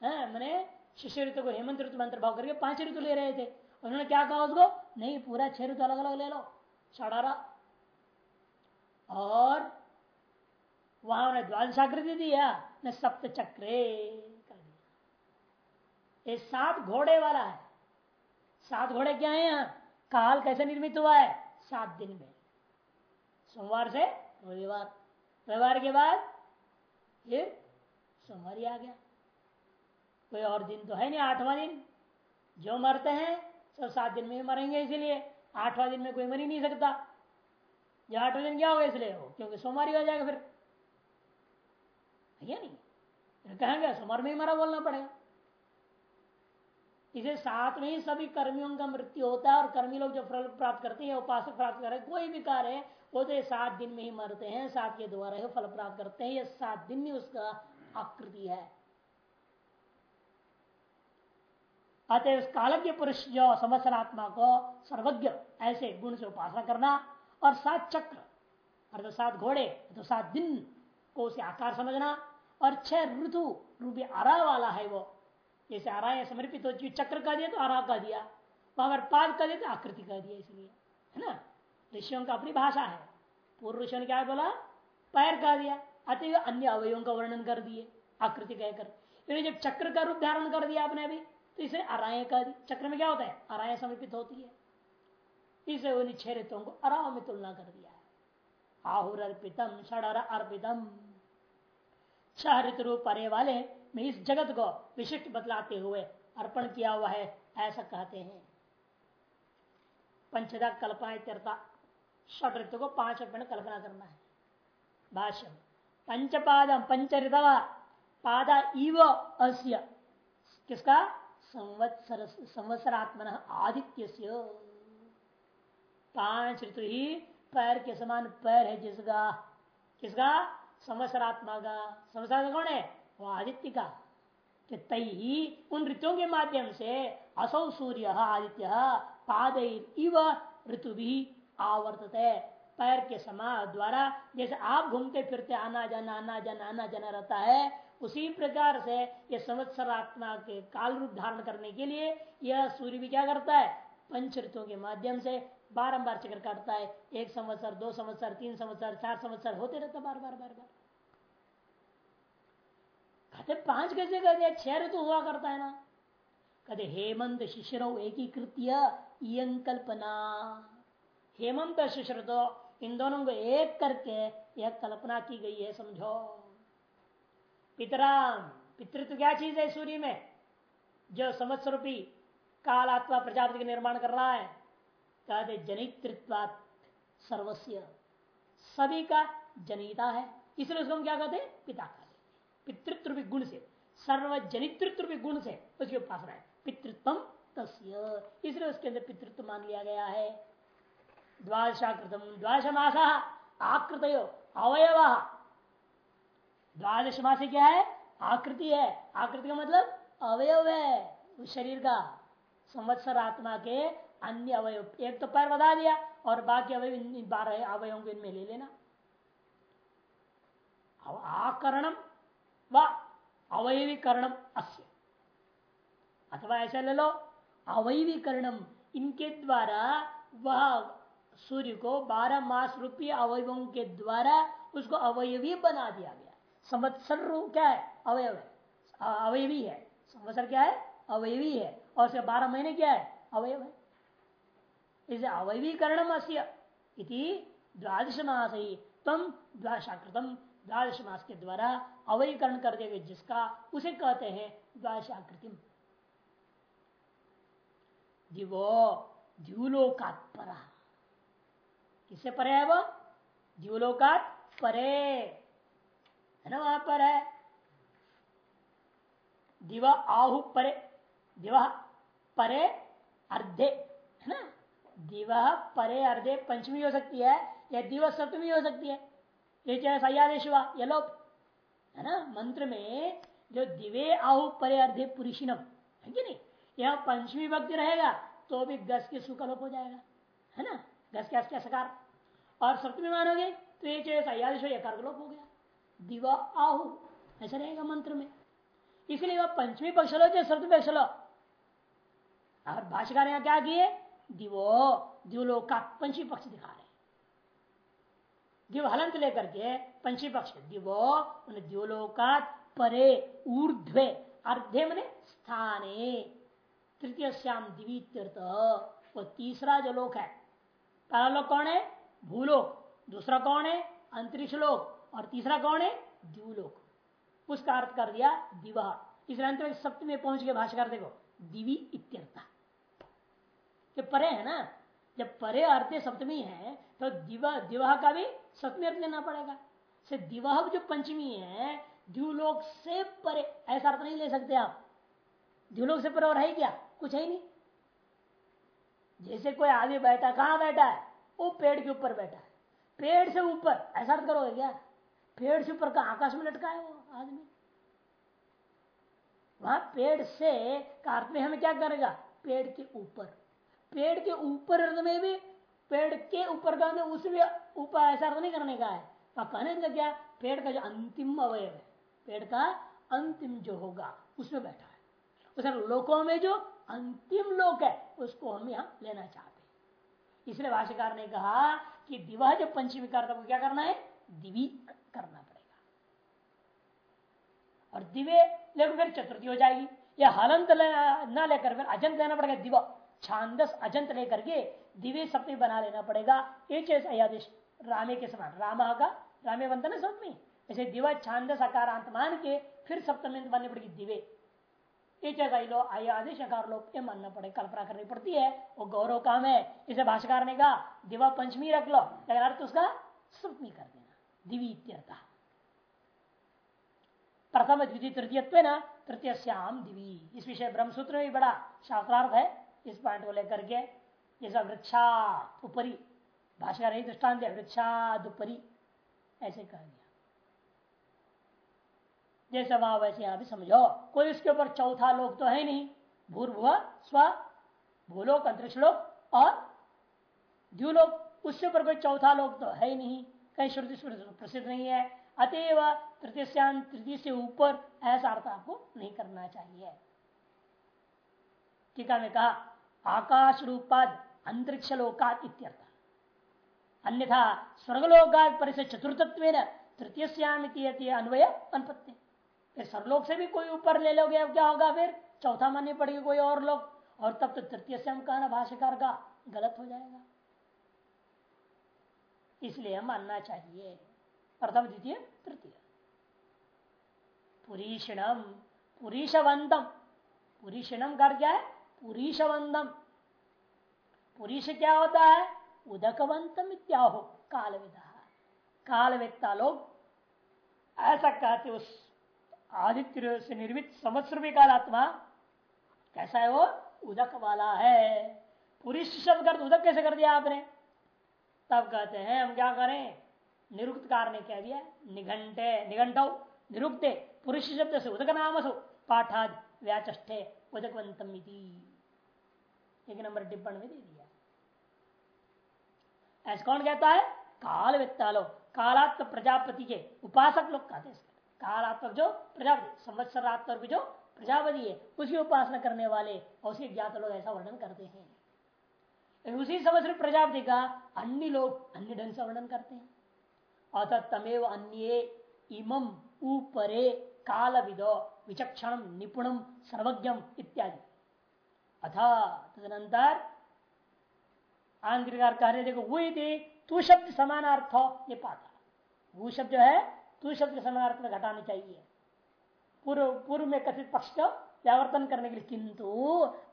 मैंने शिष्य ऋतु को हेमंत ऋतु मंत्र भाव करके पाँच ऋतु ले रहे थे। उन्होंने क्या कहा उसको? नहीं, पूरा छह ऋतु अलग अलग ले लो। षडारा। और वहाँ उन्हें द्वादशाकृति दिया, न सप्त चक्रे कर दिया। ये सात घोड़े वाला है। सात घोड़े क्या है यहाँ? काल कैसे निर्मित हुआ है? सात दिन में। सोमवार से रविवार। रविवार के बाद फिर सोमवार आ गया। कोई और दिन तो है नहीं, आठवां दिन। जो मरते हैं, सब सात दिन में मरेंगे इसीलिए। आठवां दिन में कोई मर ही नहीं सकता। जो आठवां दिन क्या होगा इसलिए? हो क्योंकि सोमवार हो जाएगा फिर। है नहीं। कहेंगे सोमवार में ही मरा बोलना पड़ेगा। इसे साथ में ही सभी कर्मियों का मृत्यु होता है और कर्मी लोग जो फल प्राप्त करते हैं, उपासक प्राप्त कर कोई भी कार्य, वो तो सात दिन में ही मरते हैं, सात के द्वारा ही फल प्राप्त करते हैं, ये सात दिन में उसका आकृति है। अतः उस काल के पुरुष जो संवत्सरात्मा को सर्वज्ञ ऐसे गुण से उपासना करना और सात चक्र, अर्थात सात घोड़े तो सात दिन को उसे आकार समझना, और छह ऋतु रूपी आरा वाला है वो। जैसे आरा या समर्पित हो चक्र का दिया तो आरा का दिया। वहाँ पर पाद का दिया तो आकृति का दिया इसलिए, है ना? ऋषियों का अपनी भाषा है। पूर्व ऋषियों ने क्या बोला? पैर का दिया अतः अन्य अवयों का वर्णन कर दिए, आकृति कहकर। जब चक्र का रूप धारण कर दिया आपने अभी तो इसे अराय का चक्र में क्या होता है? अराय समर्पित होती है। इसे उन्हीं छह ऋतुओं को अराव में तुलना कर दिया है। आहुर अर्पितम षडर अर्पितम छह ऋतु रूप वाले में इस जगत को विशिष्ट बतलाते हुए अर्पण किया हुआ है, ऐसा कहते हैं। पंचदा कल्पना इत्यर्था षट ऋतु को पाँच रुपये कल्पना करना है। भाष्य पंचपादम पंच पादा इव अस्य। किसका? संवत्सर संवत्सरात्मन आदित्य पाँच ऋतु ही पैर के समान पैर है जिसका, किसका? संवत्सरात्मा का संवत्सर कौन है? वो आदित्य का तई ही उन ऋतुओं के माध्यम से असौ सूर्य, आदित्य पाद इव ऋतु भी आवर्त है पैर के समाज द्वारा जैसे आप घूमते फिरते आना जाना आना जाना आना जाना रहता है, उसी प्रकार से ये संवत्सर आत्मा के काल रूप धारण करने के लिए यह सूर्य भी क्या करता है? पंच ऋतुओं के माध्यम से बारंबार चक्कर काटता है, एक संवत्सर, दो संवत्सर, तीन संवत्सर, चार संवत्सर, होते रहता बार बार बार बार कहते पाँच कैसे दिया छह ऋतु हुआ करता है ना। कहते हेमंत शिशिरो एकीकृत्य कल्पना। हेमंत शिशिर तो इन दोनों को एक करके यह कल्पना की गई है, समझो। पितराम, पितृत्व क्या चीज़ है सूर्य में? जो संवत्सरूपी काल आत्मा प्रजापति का निर्माण कर रहा है। कहते जनितृत्वात सर्वस्व सभी का जनिता है। इसलिए उसको हम क्या कहते हैं? पिता कहते पितृत्व गुण से। सर्व जनितृत्व गुण से उसकी उपासना है पितृत्व तस्य। इसलिए उसके अंदर पितृत्व मान लिया गया है। द्वादशाकृतम। द्वादश मास आकृत अवयव। द्वादश मास क्या है? आकृति है। आकृति का मतलब अवयव है। उस शरीर का। संवत्सर आत्मा के अन्य अवयव एक तो पैर बता दिया और बाकी अवयव बारह अवयवों को इनमें ले लेना। आकरणम व अवयवीकरणम अस्य। अथवा ऐसा ले लो, अवयवीकरणम, इनके द्वारा वह सूर्य को बारह मास रूपी अवयवों के द्वारा उसको अवयवी बना दिया गया। संवत्सर क्या है? अवयव है। अवयवी है। संवत्सर क्या है? अवयवी है। और उसके बारह महीने क्या है? अवयव है। इसे अवयवीकरण इति द्वादश मास ही तम द्वादशाकृतम द्वादश मास के द्वारा अवयीकरण कर देगा जिसका उसे कहते हैं द्वादशाकृतिम। दिवो द्यूलोकात परा। किससे परे है वो? द्यूलोकात परे। है ना वहाँ पर है। दिवा आहु परे। दिवा परे अर्धे। है ना? दिवा परे अर्धे पंचमी हो सकती है, या दिवस सप्तमी हो सकती है। ये चाहे सयादेश हुआ ये लोग है ना? मंत्र में जो दिवे आहु परे अर्धे पुरुषिनम, है कि नहीं? यह पंचमी भक्ति रहेगा तो भी गस के सुकलोप हो जाएगा। है ना? गस के क्या सकार। और सप्तमी मानोगे तो ये चाहे सयादेश हो लोप हो गया। दिवा आहु ऐसा रहेगा मंत्र में। इसलिए वह पंचमी पक्ष लो चाहे सप्तमी पक्ष लो और भाषाकार क्या किए? दिवो दिवलोक का पंचमी पक्ष दिखा रहे दिव हलंत लेकर के पंचमी पक्ष, दिवो द्योलोकात परे ऊर्ध्वे, अर्धे मने स्थाने। तृतीय श्याम दिवी तीर्थ, वो तीसरा जो लोक है, पहला लोक कौन है? भूलोक। दूसरा कौन है? अंतरिक्ष लोक। और तीसरा कौन है? द्यूलोक उसका अर्थ कर दिया दिवा। इस अंत में सप्तमी पहुँच के भाषा कर देखो, दिवी इत्यर्थ। परे है ना, जब परे अर्थ सप्तमी है तो दिवा, दिवाह का भी सप्तमी अर्थ लेना पड़ेगा। से दिवाह जो पंचमी है द्यूलोक से परे, ऐसा अर्थ नहीं ले सकते आप। द्यूलोक से परे और है क्या? कुछ है नहीं। जैसे कोई आदमी बैठा, कहाँ बैठा है? वो पेड़ के ऊपर बैठा है। पेड़ से ऊपर, ऐसा अर्थ करोगे क्या? पेड़ से ऊपर का आकाश में लटका है वो आदमी। वहाँ पेड़ से का में हमें क्या करेगा? पेड़ के ऊपर। पेड़ के ऊपर अर्थ में भी, पेड़ के ऊपर का उसमें ऊपर ऐसा अर्थ नहीं करने का है। तो कहने का क्या? पेड़ का जो अंतिम अवयव है, पेड़ का अंतिम जो होगा, उसमें बैठा है। उस लोकों में जो अंतिम लोक है, उसको हम यहाँ लेना चाहते हैं। इसलिए भाष्यकार ने कहा कि दिवा जब पंचमी करता को क्या करना है? दिवी करना पड़ेगा। और दिवे लेकर फिर चतुर्थी हो जाएगी। या हलंत ना लेकर फिर अजंत लेना पड़ेगा, दिवा। छांदस अजंत लेकर के दिव्य सप्तमी बना लेना पड़ेगा। एक अयादेश रामे के समान। रामा का, रामे बनता ना सप्तमी। ऐसे दिवा छांदस आकारांत मान के फिर सप्तमी बननी पड़ेगी दिवे एक लो आयादेश आकार लोग ये मानना पड़ेगा, कल्पना करनी पड़ती है। वो गौरव काम है। इसे भाषाकार ने कहा दिवा पंचमी रख लो, लेकिन अर्थ उसका सप्तमी कर देना। दिवी इत्यर्थ। प्रथम, द्वितीय तृतीय तृतीय श्याम दिवी इस विषय ब्रह्मसूत्र में भी बड़ा शास्त्रार्थ है। इस पॉइंट को लेकर के जैसा वृक्षा उपरी भाषा रही दृष्टांत वृक्षादुपरी ऐसे कह दिया। जैसा वहाँ वैसे यहाँ भी समझो, कोई उसके ऊपर चौथा लोक तो है नहीं, भूर्भुव, स्व, भूलोक अंतरिक्ष लोक और द्यूलोक उसके ऊपर कोई चौथा लोक तो है ही नहीं, कहीं श्रुति प्रसिद्ध नहीं है, अतएव तृतीय तृतीय से ऊपर ऐसा अर्थ आपको नहीं करना चाहिए। टीका में कहा आकाश रूपाद अंतरिक्ष लोकात इत्यर्थ। अन्यथा स्वर्गलोकात परिसर चतुर्थत्व तृतीय अन्वय अनुपत्ति। फिर सर्वलोक से भी कोई ऊपर ले लोगे क्या होगा फिर? चौथा माननी पड़ेगी कोई और लोग और तब तो तृतीय श्याम कहना भाष्यकार का गलत हो जाएगा। इसलिए मानना चाहिए, प्रथम द्वितीय, तृतीय। पुरीषणम पुरीषवंतम। पुरीषणम कर क्या है? पुरीशवंदम। पुरीश क्या होता है? उदकवंतम इत्याहो, कालविदा। कालवेत्ता लोग ऐसा कहते उस आदित्य से निर्मित संवत्सर कालात्मा कैसा है वो? उदक वाला है। पुरुष शब्द कर उदक कैसे कर दिया आपने? तब कहते हैं, हम क्या करें? निरुक्त कार ने कह दिया, निघंटे, निघंटो, निरुक्ते पुरुष शब्द से उदक नाम सो पाठाद व्याचे उदकवंतम एक नंबर टिप्पण में दे दिया। ऐसा कौन कहता है? काल व्यक्ता लोग कालात्म प्रजापति के उपासक लोग कहते हैं कालात्मक जो प्रजापति संवत्सरात्मक जो प्रजापति है उसकी उपासना करने वाले और उसी ज्ञात लोग ऐसा वर्णन करते हैं। उसी संवत्सर प्रजापति का अन्य लोग अन्य ढंग से वर्णन करते हैं। अतः तमेव अन्य इमम ऊपरे काल विदो विचक्षण निपुणम सर्वज्ञम इत्यादि। अथा तदनंतर आंतरिकार कह रहे देखो, वही थे, तू शब्द समानार्थ ये पाता वो शब्द जो है, तू शब्द के समानार्थ में घटाना चाहिए। पूर्व पूर्व में कथित पक्ष का व्यावर्तन करने के लिए, किंतु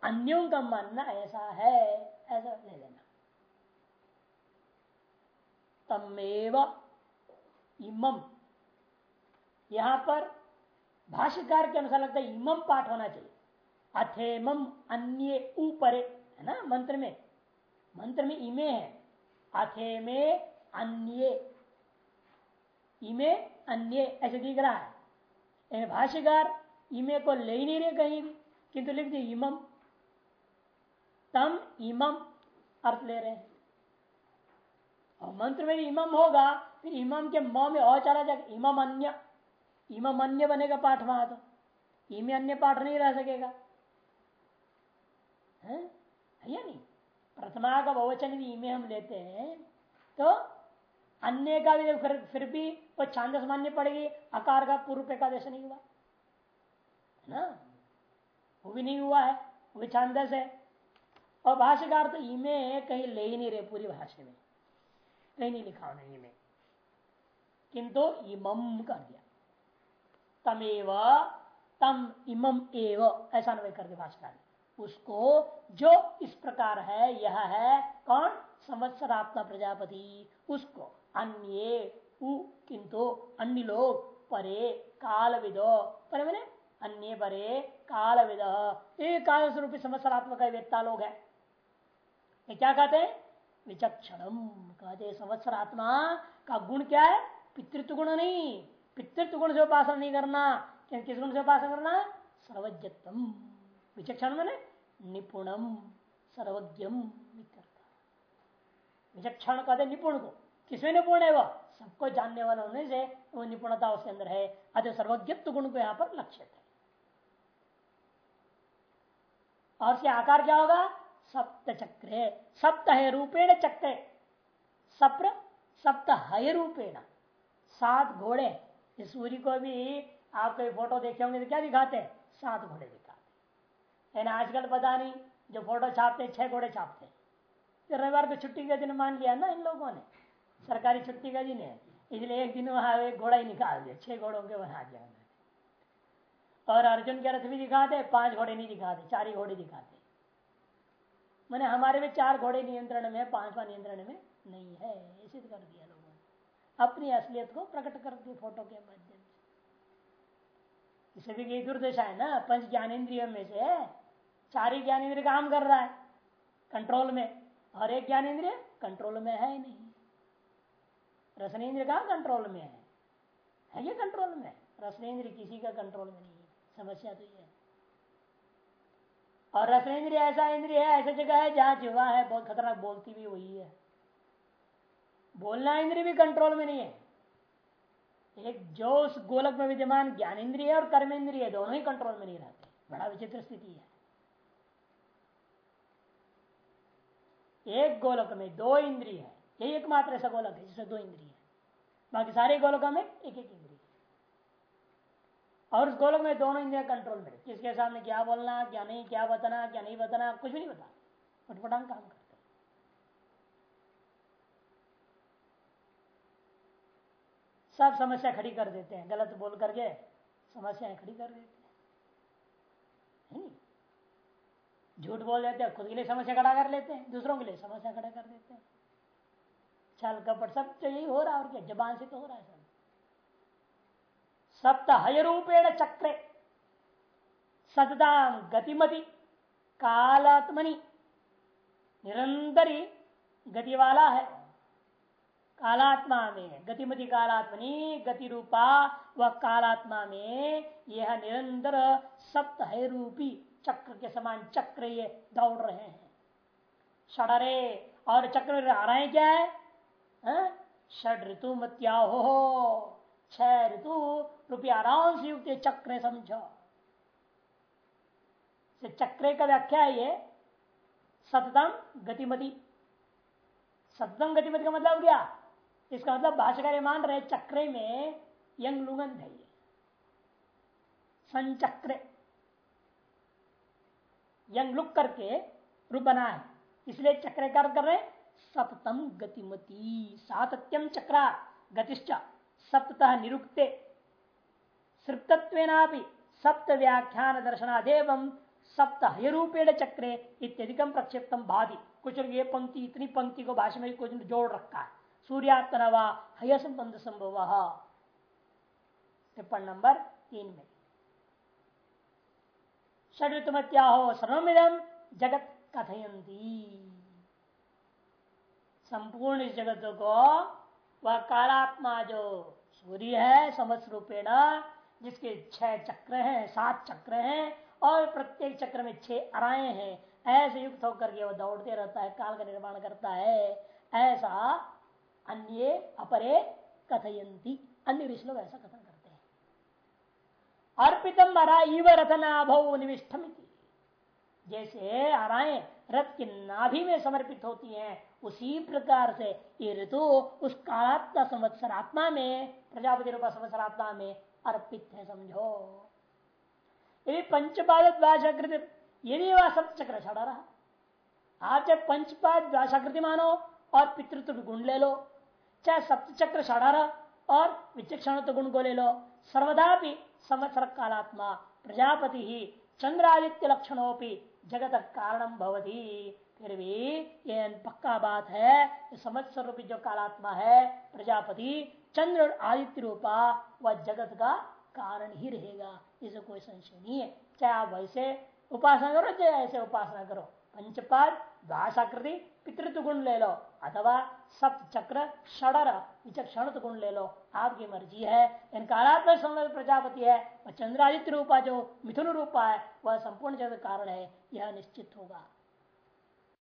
अन्यों का मानना ऐसा है, ऐसा ले लेना। तमेव इमम यहाँ पर भाष्यकार के अनुसार लगता है इमम पाठ होना चाहिए। अथेम अन्य ऊपरे है ना, मंत्र में। मंत्र में इमे है। अथे में अन्य। इमे अन्य, ऐसे दिख रहा है। भाष्यकार इमे को ले ही नहीं रहे कहीं भी, किंतु लिख दिए इमम। तम इमम अर्थ ले रहे हैं। और मंत्र में भी इमम होगा, फिर इमम के म में और चला जाएगा। इमम अन्य। इमम अन्य बनेगा पाठ वहाँ तो। इमे अन्य पाठ नहीं रह सकेगा। है? है या नहीं? प्रथमा का बहुवचन भी इमे हम लेते हैं तो अन्य का भी फिर, फिर भी वो छांदस मान्य पड़ेगी आकार का पूर्व एकादश नहीं हुआ। ना? वो भी नहीं हुआ है वो भी छांदस है। और भाष्यकार तो इमे कहीं ले ही नहीं रहे पूरी भाषा में। कहीं नहीं लिखा होना इमे। किंतु इमम कर दिया। तमेव तम इमम एव ऐसा अन्वय कर दिया भाषाकार उसको जो इस प्रकार है, यह है, कौन? संवत्सरात्मा प्रजापति। उसको अन्य किंतु अन्य लोग, परे काल विदो परे मैंने? अन्य परे काल विद ये काल स्वरूप संवत्सरात्मक वेत्ता लोग है। ये क्या कहते हैं? विचक्षणम। कहते संवत्सरात्मा का गुण क्या है? पितृत्व गुण नहीं। पितृत्व गुण से उपासना नहीं करना। किस गुण से उपासना करना? सर्वज्ञतम विचक्षण मैंने? निपुणम सर्वज्ञम विचक्षण कहते निपुण को। किसमें निपुण है वह सबको जानने वाला होने से वो निपुणता उसके अंदर है। अतः सर्वज्ञत्व गुण को यहाँ पर लक्षित है। और उसके आकार क्या होगा? सप्त चक्र। सप्त है रूपेण चक्र। सप्र, सप्त है रूपेण। सात घोड़े। इस सूर्य को भी आप कोई फ़ोटो देखे होंगे तो क्या दिखाते हैं? सात घोड़े दिखाते हैं आजकल पता नहीं, जो फ़ोटो छापते छह घोड़े छापते रविवार को छुट्टी का दिन मान लिया ना इन लोगों ने? सरकारी छुट्टी का दिन है। इसलिए एक दिन वहाँ एक घोड़ा ही निकाल दिया, छह घोड़ों के बना दिया और अर्जुन के रथ भी दिखाते, पाँच घोड़े नहीं दिखाते, चार ही घोड़े दिखाते। मैंने हमारे में चार घोड़े नियंत्रण में, पांचवा नियंत्रण में नहीं है, ऐसे कर दिया लोगों ने। अपनी असलियत को प्रकट कर दिए फ़ोटो के माध्यम से। इसे भी दुर्दशा है ना, पंच ज्ञानेन्द्रिय में से चार ही ज्ञानेन्द्रिय काम कर रहा है। कंट्रोल में। और एक ज्ञान इंद्रिय कंट्रोल में है ही नहीं। रसनेन्द्र का कंट्रोल में है? है ये कंट्रोल में? रसनेन्द्र किसी का कंट्रोल में नहीं है। समस्या तो ये है। और रसनेन्द्र ऐसा इंद्रिय है, ऐसा जगह है जहाँ जुआ है, बहुत खतरनाक, बोलती भी वही है। बोलना इंद्रिय भी कंट्रोल में नहीं है। एक जो उस गोलक में विद्यमान ज्ञान इंद्रिय और कर्म इंद्रिय दोनों ही कंट्रोल में नहीं रहते। बड़ा विचित्र स्थिति है। एक गोलक में दो इंद्रिय है। यही एकमात्र ऐसा गोलक है जिसमें दो इंद्रिय है। बाकी सारे गोलकों में एक एक इंद्रिय और उस गोलक में दोनों इंद्रिया कंट्रोल में किसके सामने क्या बोलना, क्या नहीं, क्या बताना, क्या नहीं बताना, कुछ भी नहीं बता उठपटांग काम करते सब समस्या खड़ी कर देते हैं। गलत बोल करके समस्याएँ खड़ी कर देते हैं। झूठ बोल देते हैं, खुद के लिए समस्या खड़ा कर लेते हैं, दूसरों के लिए समस्या खड़ा कर देते हैं। छल कपट सब तो यही हो रहा है और क्या, जबान से तो हो रहा है सब। सप्त हय रूपेण चक्रे, सतता गतिमति, कालात्मनि, निरंतर गति वाला है। कालात्मा में गतिमति, कालात्मनी गति रूपा व कालात्मा में यह निरंतर सप्त है रूपी चक्र के समान चक्र ये दौड़ रहे हैं। षडरे और चक्र आ रहे हैं क्या? है? षड ऋतु मत्या हो। छह ऋतु रूपी आराम से युक्त चक्र समझो। चक्र का व्याख्या है ये, सततम गतिमति। सततम गतिमति का मतलब क्या? इसका मतलब भाषाकार मान रहे चक्रे में यंग लुगंध है संचक्र। यंग लुक करके रूप बना है इसलिए चक्र कर रहे सततम गतिमती सातत्यम चक्रा, गतिश्च सप्तः निरुक्ते। सृप्तत्वेनापि सप्त व्याख्यान दर्शनादेव, सप्त हयरूपेण चक्रे इत्यधिकम प्रक्षिप्तम भादी कुछ ये पंक्ति, इतनी पंक्ति को भाषा में कुछ जोड़ रखा है। सूर्यात्मनवा हय संबंध संभव टिप्पण नंबर तीन में। हो सर्वमिदम जगत कथयंती संपूर्ण इस जगत को वह कालात्मा जो सूर्य है समस्त रूपेण जिसके छह चक्र हैं, सात चक्र हैं, और प्रत्येक चक्र में छह अराए हैं, ऐसे युक्त होकर के वह दौड़ते रहता है, काल का निर्माण करता है, ऐसा अन्य अपरे कथयंती अन्य ऋषि लोग ऐसा कथन अर्पितम अरा इव रथनाभ निविष्टम जैसे आराएँ रथ की नाभि में समर्पित होती हैं, उसी प्रकार से ये ऋतु उस कालात्मा संवत्सर आत्मा में, प्रजापति रूपा संवत्सर आत्मा में अर्पित है, समझो। यदि पंचपाद द्वाशाकृति यदि वह सप्त चक्र छड़ा रहा, आप चाहे पंचपाद द्वाशाकृति मानो और पितृत्व गुण ले लो, चाहे सप्त चक्र छड़ा रहा और विचक्षण गुण को ले लो, सर्वदा भी संवत्सर कालात्मा प्रजापति ही चंद्रादित्य लक्षणों जगत कारणम भवती। फिर भी ये पक्का बात है समस्त रूपी जो कालात्मा है, प्रजापति चंद्र आदित्य रूपा, वह जगत का कारण ही रहेगा। इसे कोई संशय नहीं है। चाहे आप वैसे उपासना करो, चाहे ऐसे उपासना करो। पंचपाद भाषाकृति पितृत्व गुण ले लो अथवा सप्त चक्र षडर विचक्षण गुण ले लो आपकी मर्ज़ी है कालात्मक प्रजापति है वह चंद्रादित्य रूपा जो मिथुन रूपा है वह संपूर्ण जगत कारण है यह निश्चित होगा